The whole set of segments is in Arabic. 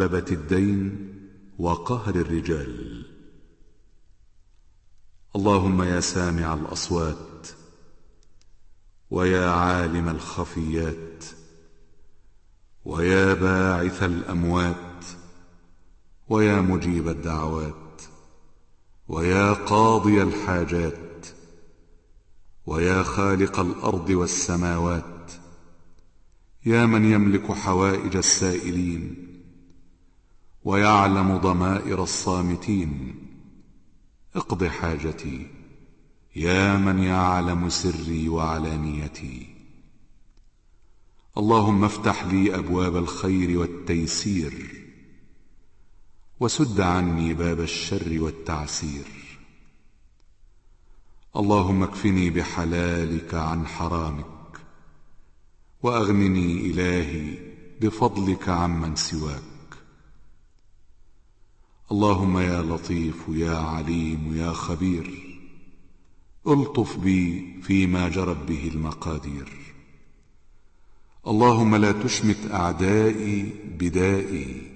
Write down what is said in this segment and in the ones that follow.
غلبة الدين وقهر الرجال. اللهم يا سامع الأصوات ويا عالم الخفيات ويا باعث الأموات ويا مجيب الدعوات ويا قاضي الحاجات ويا خالق الأرض والسماوات يا من يملك حوائج السائلين ويعلم ضمائر الصامتين. اقض حاجتي. يا من يعلم سري وعلانيتي. اللهم افتح لي أبواب الخير والتيسير. وسد عني باب الشر والتعسير. اللهم اكفني بحلالك عن حرامك. وأغنني إلهي بفضلك عمن سواك. اللهم يا لطيف يا عليم يا خبير. ألطف بي فيما جرت به المقادير. اللهم لا تشمت أعدائي بدائي.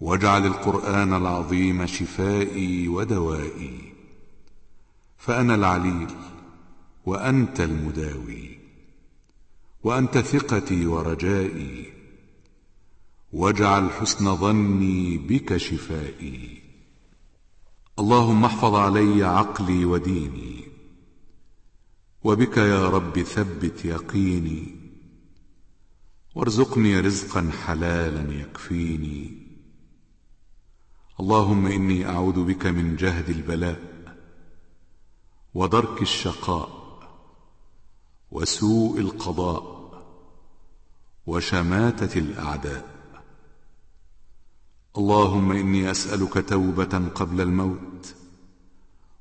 واجعل القرآن العظيم شفائي ودوائي. فأنا العليل وأنت المداوي. وأنت ثقتي ورجائي. واجعل حسن ظني بك شفائي. اللهم احفظ علي عقلي وديني. وبك يا رب ثبت يقيني. وارزقني رزقا حلالا يكفيني. اللهم إني أعوذ بك من جهد البلاء ودرك الشقاء وسوء القضاء وشماتة الأعداء. اللهم إني أسألك توبة قبل الموت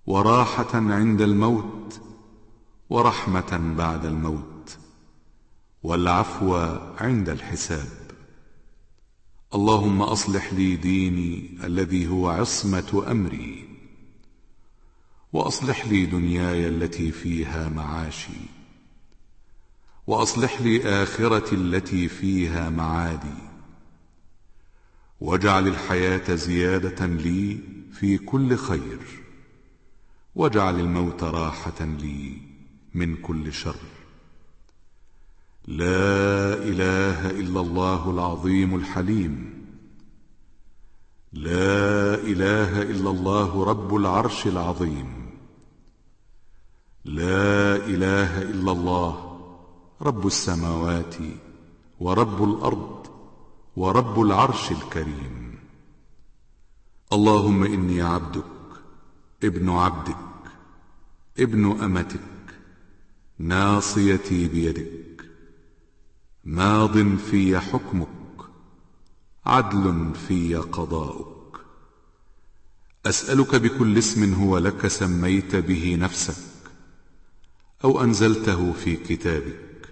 وراحة عند الموت ورحمة بعد الموت والعفو عند الحساب. اللهم أصلح لي ديني الذي هو عصمة أمري وأصلح لي دنياي التي فيها معاشي وأصلح لي آخرتي التي فيها معادي. واجعل الحياة زيادة لي في كل خير. واجعل الموت راحة لي من كل شر. لا إله إلا الله العظيم الحليم. لا إله إلا الله رب العرش العظيم. لا إله إلا الله رب السماوات ورب الأرض. ورب العرش الكريم. اللهم إني عبدك ابن عبدك ابن أمتك ناصيتي بيدك. ماض في حكمك عدل في قضاؤك. أسألك بكل اسم هو لك سميت به نفسك أو أنزلته في كتابك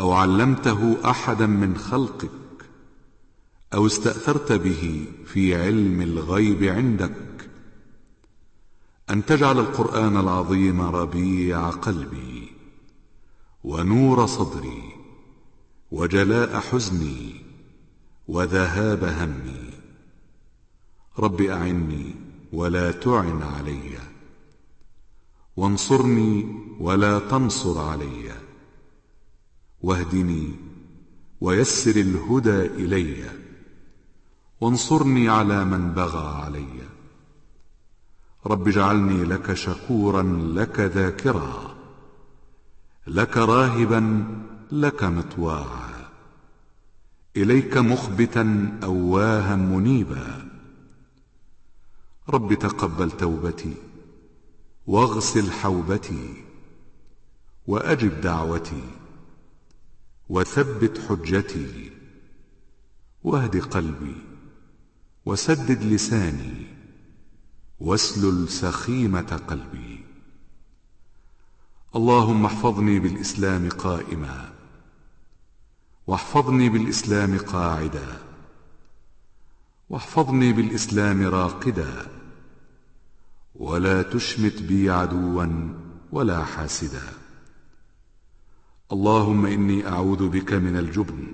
أو علمته أحدا من خلقك. أو استأثرت به في علم الغيب عندك. أن تجعل القرآن العظيم ربيع قلبي ونور صدري وجلاء حزني وذهاب همي. رب أعني ولا تعن علي وانصرني ولا تنصر علي. واهدني ويسر الهدى إلي. وانصرني على من بغى علي. رب اجعلني لك شكورا لك ذاكرا لك راهبا لك مطواعا إليك مخبتا أواها منيبا. رب تقبل توبتي واغسل حوبتي وأجب دعوتي وثبت حجتي واهد قلبي وسدد لساني واسلل سخيمة قلبي. اللهم احفظني بالإسلام قائما واحفظني بالإسلام قاعدا واحفظني بالإسلام راقدا ولا تشمت بي عدوا ولا حاسدا. اللهم إني أعوذ بك من الجبن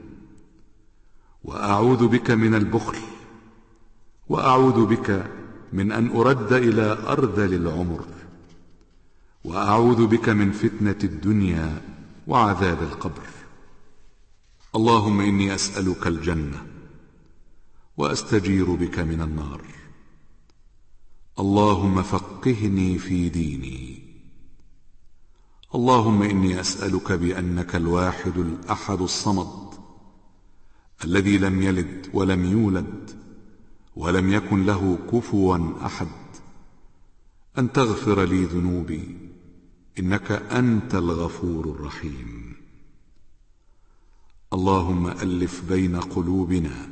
وأعوذ بك من البخل وأعوذ بك من أن أرد إلى أرذل العمر وأعوذ بك من فتنة الدنيا وعذاب القبر. اللهم إني أسألك الجنة وأستجير بك من النار. اللهم فقهني في ديني. اللهم إني أسألك بأنك الواحد الأحد الصمد الذي لم يلد ولم يولد ولم يكن له كفوا أحد. أن تغفر لي ذنوبي إنك أنت الغفور الرحيم. اللهم ألف بين قلوبنا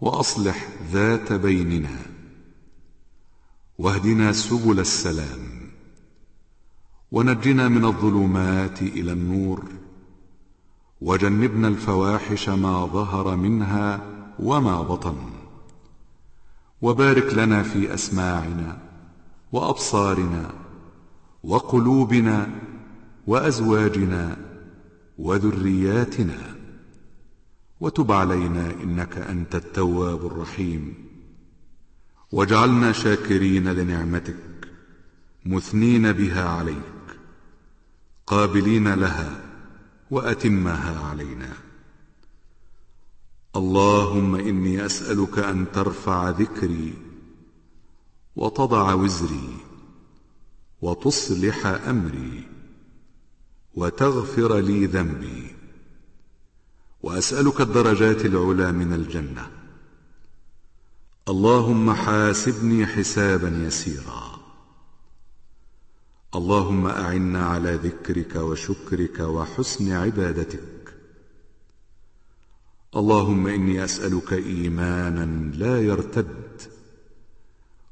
وأصلح ذات بيننا واهدنا سبل السلام ونجنا من الظلمات إلى النور وجنبنا الفواحش ما ظهر منها وما بطن. وبارك لنا في أسماعنا وأبصارنا وقلوبنا وأزواجنا وذرياتنا. وتب علينا إنك أنت التواب الرحيم. واجعلنا شاكرين لنعمتك مثنين بها عليك قابلين لها وأتمها علينا. اللهم إني أسألك أن ترفع ذكري وتضع وزري وتصلح أمري وتغفر لي ذنبي. وأسألك الدرجات العلى من الجنة. اللهم حاسبني حسابا يسيرا. اللهم أعنا على ذكرك وشكرك وحسن عبادتك. اللهم إني أسألك إيمانا لا يرتد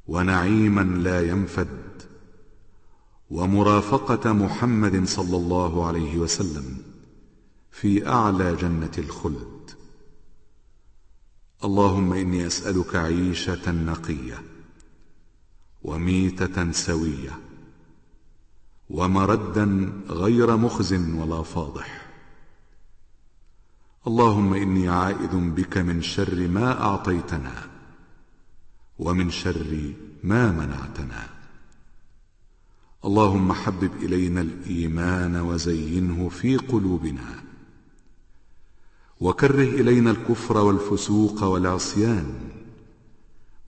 ونعيما لا ينفد ومرافقة محمد صلى الله عليه وسلم في أعلى جنة الخلد. اللهم إني أسألك عيشة نقية وميتة سوية ومردا غير مخز ولا فاضح. اللهم إني عائذ بك من شر ما أعطيتنا ومن شر ما منعتنا. اللهم حبب إلينا الإيمان وزينه في قلوبنا. وكره إلينا الكفر والفسوق والعصيان.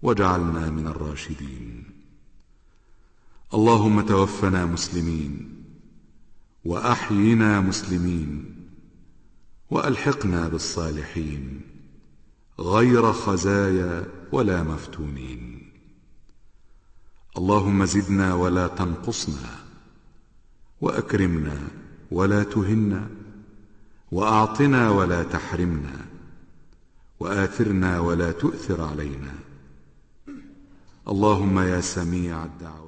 واجعلنا من الراشدين. اللهم توفنا مسلمين واحينا مسلمين. وألحقنا بالصالحين غير خزايا ولا مفتونين. اللهم زدنا ولا تنقصنا وأكرمنا ولا تهنا وأعطنا ولا تحرمنا وآثرنا ولا تؤثر علينا. اللهم يا سميع الدعوات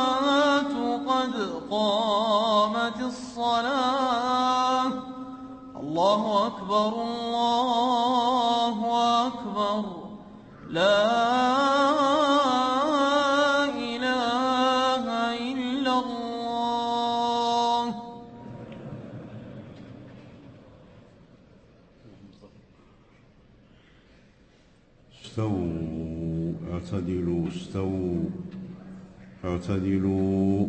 الصلاه الله أكبر الله أكبر. لا استووا اعتدلوا استووا. اعتدلوا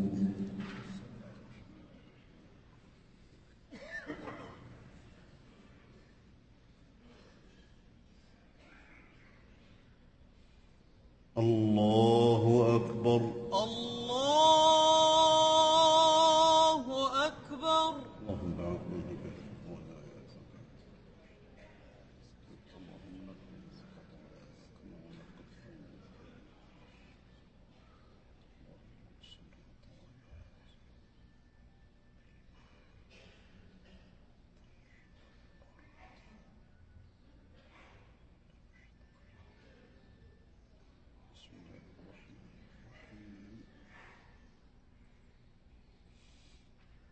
الله أكبر الله أكبر اللهم أعوذ بك ولا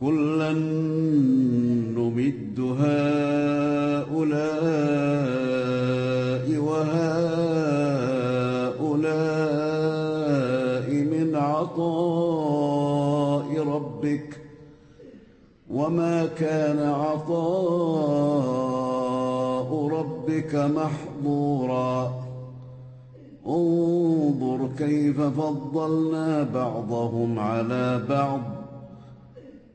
كلا نمد هؤلاء وهؤلاء من عطاء ربك وما كان عطاء ربك محظورا. انظر كيف فضلنا بعضهم على بعض.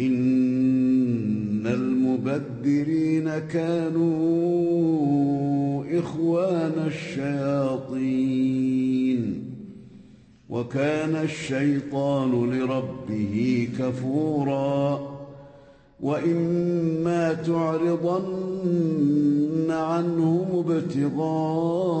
إن المبذرين كانوا إخوان الشياطين وكان الشيطان لربه كفورا وإما تعرضن عنهم ابتغاء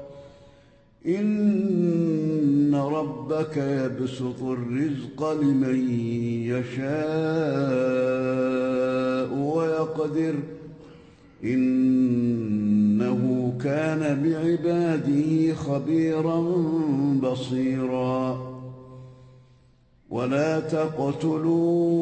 إن ربك يبسط الرزق لمن يشاء ويقدر. إنه كان بعباده خبيرا بصيرا. ولا تقتلوا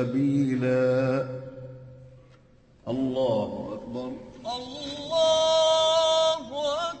سبيلا. الله أكبر. الله أكبر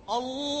الله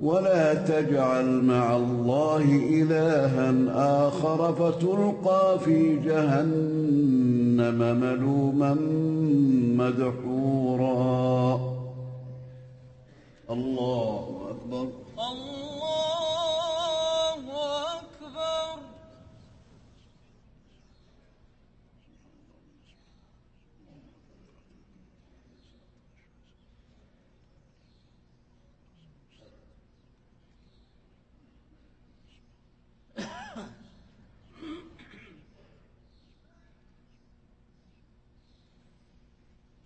ولا تجعل مع الله إلها آخر فتلقى في جهنم ملوما مدحورا. الله أكبر. الله أكبر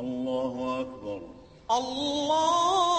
الله أكبر. الله